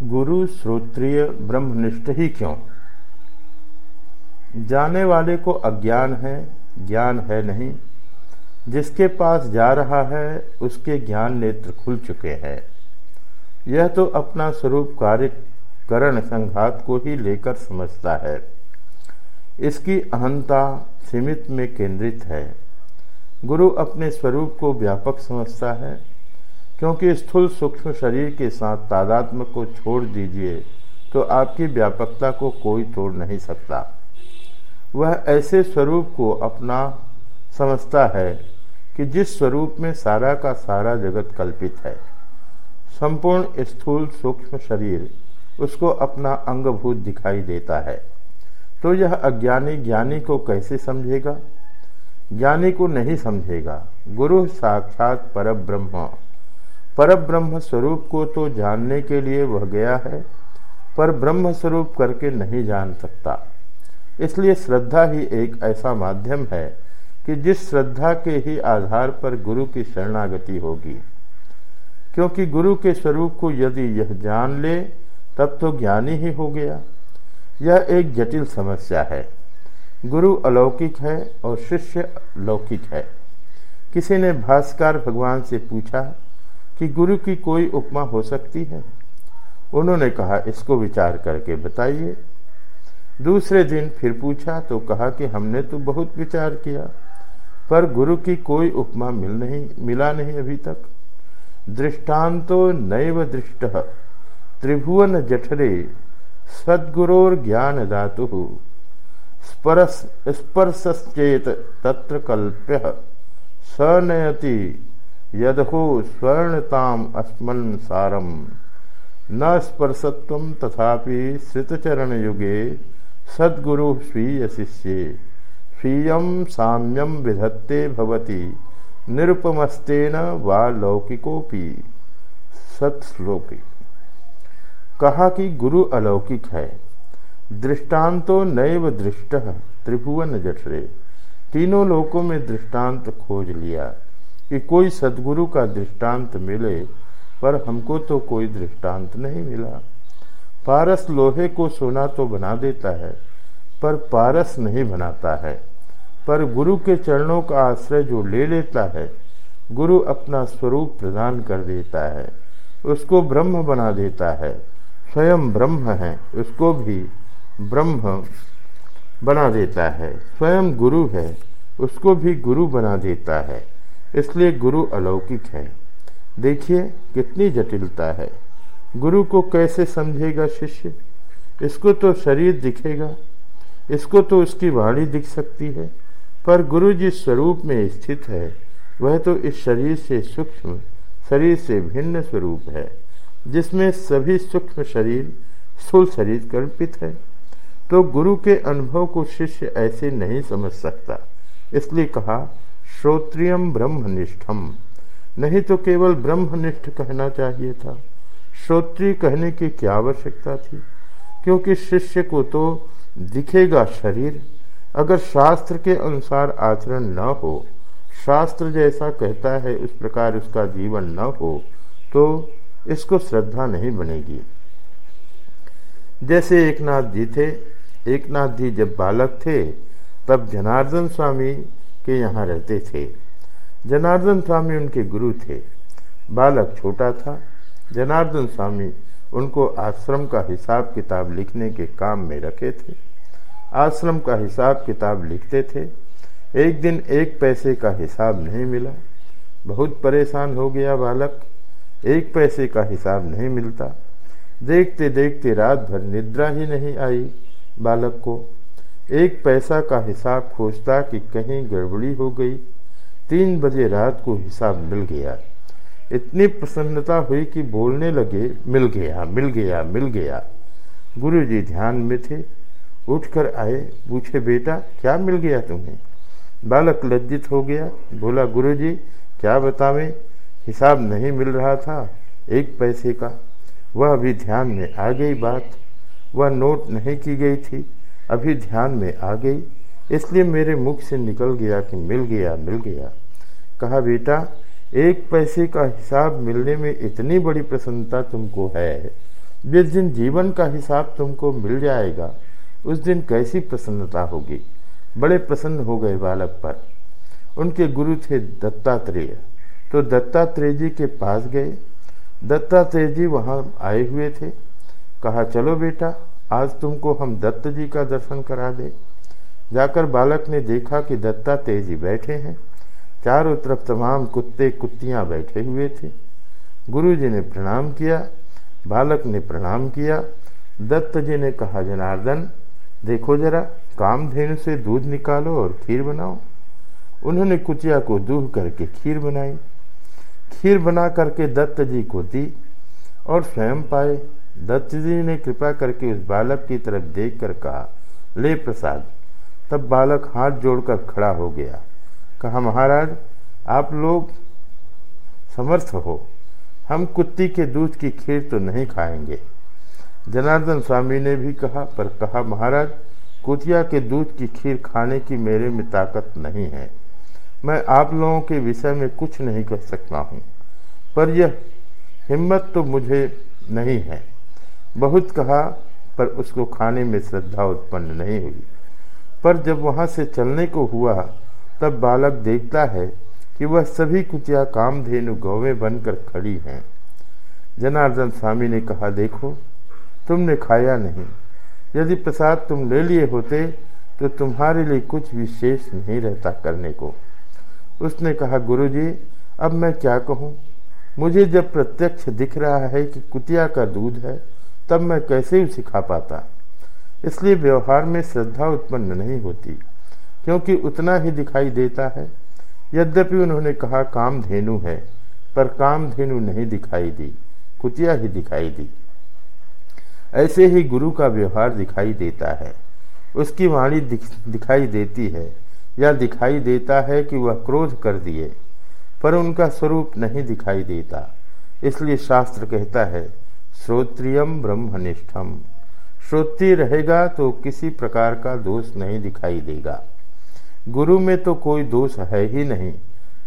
गुरु श्रोत्रिय ब्रह्मनिष्ठ ही क्यों? जाने वाले को अज्ञान है, ज्ञान है नहीं। जिसके पास जा रहा है, उसके ज्ञान नेत्र खुल चुके हैं। यह तो अपना स्वरूप कार्य करण संघात को ही लेकर समझता है। इसकी अहंता सीमित में केंद्रित है। गुरु अपने स्वरूप को व्यापक समझता है। क्योंकि स्थूल सूक्ष्म शरीर के साथ तादात्म को छोड़ दीजिए तो आपकी व्यापकता को कोई तोड़ नहीं सकता। वह ऐसे स्वरूप को अपना समझता है कि जिस स्वरूप में सारा का सारा जगत कल्पित है। संपूर्ण स्थूल सूक्ष्म शरीर उसको अपना अंगभूत दिखाई देता है। तो यह अज्ञानी ज्ञानी को कैसे समझेगा? ज्ञानी को नहीं समझेगा। गुरु साक्षात पर ब्रह्म पर ब्रह्म स्वरूप को तो जानने के लिए वह गया है, पर ब्रह्म स्वरूप करके नहीं जान सकता। इसलिए श्रद्धा ही एक ऐसा माध्यम है कि जिस श्रद्धा के ही आधार पर गुरु की शरणागति होगी। क्योंकि गुरु के स्वरूप को यदि यह जान ले, तब तो ज्ञानी ही हो गया। यह एक जटिल समस्या है। गुरु अलौकिक है और शिष्य लौकिक है। किसी ने भास्कर भगवान से पूछा कि गुरु की कोई उपमा हो सकती है। उन्होंने कहा, इसको विचार करके बताइए। दूसरे दिन फिर पूछा तो कहा कि हमने तो बहुत विचार किया, पर गुरु की कोई उपमा मिल नहीं, मिला नहीं अभी तक। दृष्टांतो नैव दृष्ट, त्रिभुवन जठरे, सद्गुरोर ज्ञान धातु, स्पर्श स्पर्शेत तत्र कल्प्य, स नयति। यदहो स्वर्णताम अस्मन सारम। न स्पर्शत्व तथापि श्रितचरण युगे सद्गुरु स्वीय शिष्य स्वीय साम्यम विधत्ते भवति, निरुपमस्तेन वा लौकिकोपि सत्श्लोकी। कहा कि गुरु अलौकिक है। दृष्टांतो नैव दृष्ट त्रिभुवन जठरे। तीनों लोकों में दृष्टांत खोज लिया। कि कोई सदगुरु का दृष्टांत मिले, पर हमको तो कोई दृष्टांत नहीं मिला। पारस लोहे को सोना तो बना देता है, पर पारस नहीं बनाता है। पर गुरु के चरणों का आश्रय जो ले लेता है, गुरु अपना स्वरूप प्रदान कर देता है। उसको ब्रह्म बना देता है। स्वयं ब्रह्म है, उसको भी ब्रह्म बना देता है। स्वयं गुरु है, उसको भी गुरु बना देता है। इसलिए गुरु अलौकिक है। देखिए कितनी जटिलता है। गुरु को कैसे समझेगा शिष्य? इसको तो शरीर दिखेगा, इसको तो उसकी वाणी दिख सकती है, पर गुरु जिस स्वरूप में स्थित है। वह तो इस शरीर से सूक्ष्म, शरीर से भिन्न स्वरूप है, जिसमें सभी सूक्ष्म शरीर, स्थूल शरीर कल्पित है। तो गुरु के अनुभव को शिष्य ऐसे नहीं समझ सकता। इसलिए कहा श्रोत्रियम ब्रह्मनिष्ठम। नहीं तो केवल ब्रह्मनिष्ठ कहना चाहिए था। श्रोत्रिय कहने की क्या आवश्यकता थी? क्योंकि शिष्य को तो दिखेगा शरीर। अगर शास्त्र के अनुसार आचरण न हो, शास्त्र जैसा कहता है उस प्रकार उसका जीवन न हो तो इसको श्रद्धा नहीं बनेगी। जैसे एक नाथ जी थे एक नाथ जी जब बालक थे, तब जनार्दन स्वामी के यहाँ रहते थे। जनार्दन स्वामी उनके गुरु थे। बालक छोटा था। जनार्दन स्वामी उनको आश्रम का हिसाब किताब लिखने के काम में रखे थे। आश्रम का हिसाब किताब लिखते थे। एक दिन एक पैसे का हिसाब नहीं मिला। बहुत परेशान हो गया बालक। एक पैसे का हिसाब नहीं मिलता। देखते देखते रात भर निद्रा ही नहीं आई बालक को। एक पैसा का हिसाब खोजता कि कहीं गड़बड़ी हो गई। तीन बजे रात को हिसाब मिल गया। इतनी प्रसन्नता हुई कि बोलने लगे, मिल गया मिल गया मिल गया। गुरु जी ध्यान में थे। उठकर आए, पूछे, बेटा, क्या मिल गया तुम्हें? बालक लज्जित हो गया। बोला गुरु जी क्या बतावें? हिसाब नहीं मिल रहा था, एक पैसे का। वह अभी ध्यान में आ गई बात। वह नोट नहीं की गई थी। अभी ध्यान में आ गई। इसलिए मेरे मुख से निकल गया कि मिल गया मिल गया। कहा, बेटा, एक पैसे का हिसाब मिलने में इतनी बड़ी प्रसन्नता तुमको है। जिस दिन जीवन का हिसाब तुमको मिल जाएगा, उस दिन कैसी प्रसन्नता होगी? बड़े प्रसन्न हो गए बालक पर। उनके गुरु थे दत्तात्रेय। तो दत्तात्रेय जी के पास गए। दत्तात्रेय जी वहाँ आए हुए थे। कहा, चलो बेटा आज तुमको हम दत्त जी का दर्शन करा दे। जाकर बालक ने देखा कि दत्ता तेज़ी बैठे हैं। चारों तरफ़ तमाम कुत्ते कुत्तियाँ बैठे हुए थे। गुरु जी ने प्रणाम किया, बालक ने प्रणाम किया। दत्त जी ने कहा, जनार्दन, देखो जरा, कामधेनु से दूध निकालो और खीर बनाओ। उन्होंने कुचिया को दूह करके खीर बनाई। खीर बना करके दत्त जी को दी और स्वयं पाए। दत्त जी ने कृपा करके उस बालक की तरफ़ देखकर कहा, ले प्रसाद। तब बालक हाथ जोड़कर खड़ा हो गया। कहा, महाराज, आप लोग समर्थ हो। हम कुत्ती के दूध की खीर तो नहीं खाएँगे। जनार्दन स्वामी ने भी कहा, पर कहा, महाराज, कुतिया के दूध की खीर खाने की मेरे में ताकत नहीं है। मैं आप लोगों के विषय में कुछ नहीं कर सकता हूँ। पर यह हिम्मत तो मुझे नहीं है। बहुत कहा, पर उसको खाने में श्रद्धा उत्पन्न नहीं हुई। पर जब वहाँ से चलने को हुआ, तब बालक देखता है कि वह सभी कुतिया कामधेनु गौवें बनकर खड़ी हैं। जनार्दन स्वामी ने कहा, देखो, तुमने खाया नहीं। यदि प्रसाद तुम ले लिए होते तो तुम्हारे लिए कुछ विशेष नहीं रहता करने को। उसने कहा, गुरुजी, अब मैं क्या कहूँ? मुझे जब प्रत्यक्ष दिख रहा है कि कुतिया का दूध है तब मैं कैसे उसे खा पाता। इसलिए व्यवहार में श्रद्धा उत्पन्न नहीं होती क्योंकि उतना ही दिखाई देता है। यद्यपि उन्होंने कहा काम धेनु है पर काम धेनु नहीं दिखाई दी कुतिया ही दिखाई दी। ऐसे ही गुरु का व्यवहार दिखाई देता है। उसकी वाणी दिख, दिखाई देती है या दिखाई देता है कि वह क्रोध कर दिए पर उनका स्वरूप नहीं दिखाई देता। इसलिए शास्त्र कहता है श्रोत्रियम ब्रह्मनिष्ठम। श्रोत्री रहेगा तो किसी प्रकार का दोष नहीं दिखाई देगा। गुरु में तो कोई दोष है ही नहीं,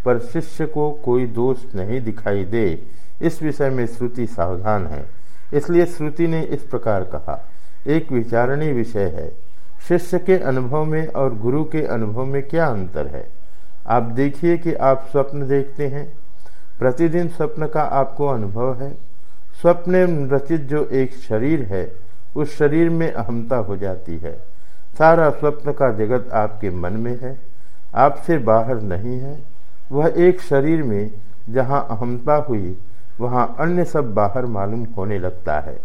पर शिष्य को कोई दोष नहीं दिखाई दे। इस विषय में श्रुति सावधान है। इसलिए श्रुति ने इस प्रकार कहा, एक विचारणीय विषय है। शिष्य के अनुभव में और गुरु के अनुभव में क्या अंतर है? आप देखिए कि आप स्वप्न देखते हैं। प्रतिदिन स्वप्न का आपको अनुभव है। स्वप्न रचित जो एक शरीर है, उस शरीर में अहमता हो जाती है। सारा स्वप्न का जगत आपके मन में है आपसे बाहर नहीं है। वह एक शरीर में जहाँ अहमता हुई, वहाँ अन्य सब बाहर मालूम होने लगता है।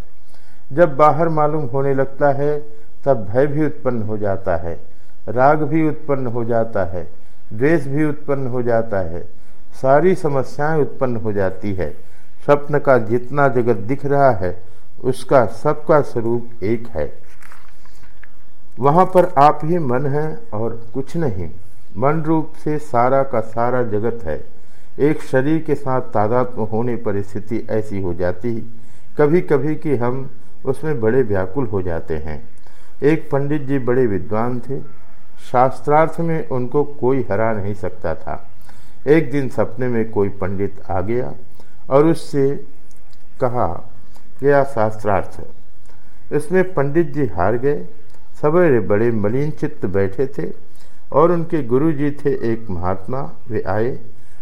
जब बाहर मालूम होने लगता है, तब भय भी उत्पन्न हो जाता है, राग भी उत्पन्न हो जाता है, द्वेष भी उत्पन्न हो जाता है, सारी समस्याएँ उत्पन्न हो जाती है। स्वप्न का जितना जगत दिख रहा है, उसका सबका स्वरूप एक है। वहाँ पर आप ही मन है और कुछ नहीं। मन रूप से सारा का सारा जगत है। एक शरीर के साथ तादात्म होने पर स्थिति ऐसी हो जाती है। कभी कभी कि हम उसमें बड़े व्याकुल हो जाते हैं। एक पंडित जी बड़े विद्वान थे। शास्त्रार्थ में उनको कोई हरा नहीं सकता था। एक दिन सपने में कोई पंडित आ गया। और उससे कहा, गया शास्त्रार्थ इसमें पंडित जी हार गए। सवेरे बड़े मलिन चित्त बैठे थे और उनके गुरु जी थे एक महात्मा। वे आए,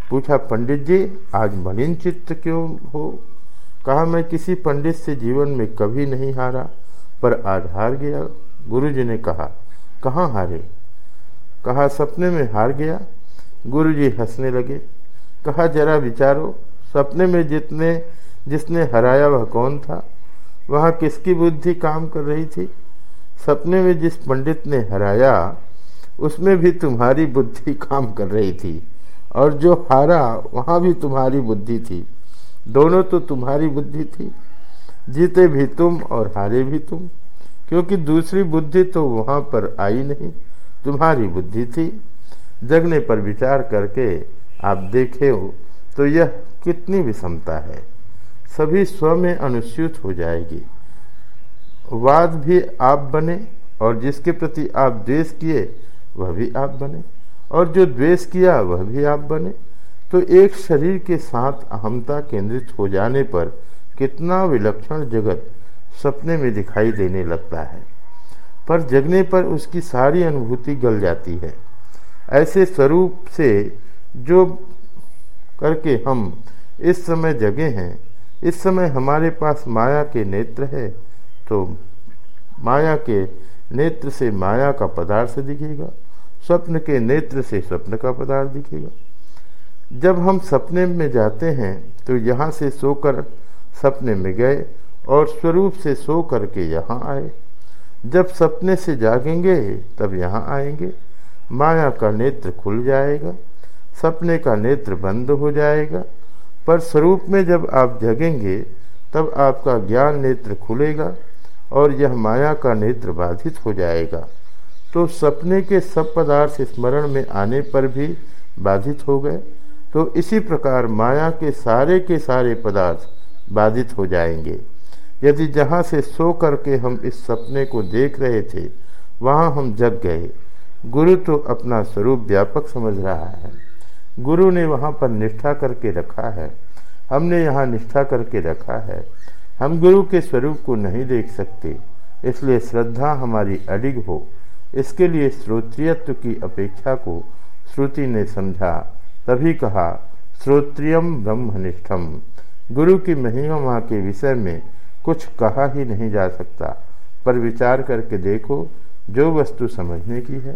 पूछा, पंडित जी, आज मलिन चित्त क्यों हो? कहा, मैं किसी पंडित से जीवन में कभी नहीं हारा, पर आज हार गया। गुरु जी ने कहा, कहाँ हारे? कहा, सपने में हार गया। गुरु जी हंसने लगे, कहा, जरा विचारो सपने में जितने, जिसने हराया वह कौन था? वहाँ किसकी बुद्धि काम कर रही थी? सपने में जिस पंडित ने हराया, उसमें भी तुम्हारी बुद्धि काम कर रही थी। और जो हारा, वहाँ भी तुम्हारी बुद्धि थी। दोनों तो तुम्हारी बुद्धि थी। जीते भी तुम और हारे भी तुम। क्योंकि दूसरी बुद्धि तो वहाँ पर आई नहीं, तुम्हारी बुद्धि थी। जगने पर विचार करके आप देखे हो तो यह कितनी विषमता है। सभी स्व में अनुस्यूत हो जाएगी। वाद भी आप बने और जिसके प्रति आप द्वेष किए, वह भी आप बने। और जो द्वेष किया, वह भी आप बने। तो एक शरीर के साथ अहमता केंद्रित हो जाने पर कितना विलक्षण जगत सपने में दिखाई देने लगता है। पर जगने पर उसकी सारी अनुभूति गल जाती है। ऐसे स्वरूप से जो करके हम इस समय जगे हैं, इस समय हमारे पास माया के नेत्र है तो माया के नेत्र से माया का पदार्थ दिखेगा, स्वप्न के नेत्र से स्वप्न का पदार्थ दिखेगा। जब हम सपने में जाते हैं तो यहाँ से सोकर सपने में गए और स्वरूप से सो करके यहाँ आए। जब सपने से जागेंगे, तब यहाँ आएँगे। माया का नेत्र खुल जाएगा, सपने का नेत्र बंद हो जाएगा पर स्वरूप में जब आप जगेंगे, तब आपका ज्ञान नेत्र खुलेगा और यह माया का नेत्र बाधित हो जाएगा। तो सपने के सब पदार्थ स्मरण में आने पर भी बाधित हो गए। तो इसी प्रकार माया के सारे के सारे पदार्थ बाधित हो जाएँगे। यदि जहाँ से सो करके हम इस सपने को देख रहे थे, वहाँ हम जग गए। गुरु तो अपना स्वरूप व्यापक समझ रहा है। गुरु ने वहाँ पर निष्ठा करके रखा है। हमने यहाँ निष्ठा करके रखा है। हम गुरु के स्वरूप को नहीं देख सकते, इसलिए श्रद्धा हमारी अडिग हो। इसके लिए श्रोत्रियत्व की अपेक्षा को श्रुति ने समझा। तभी कहा श्रोत्रियम ब्रह्मनिष्ठम गुरु की महिमा के विषय में कुछ कहा ही नहीं जा सकता। पर विचार करके देखो, जो वस्तु समझने की है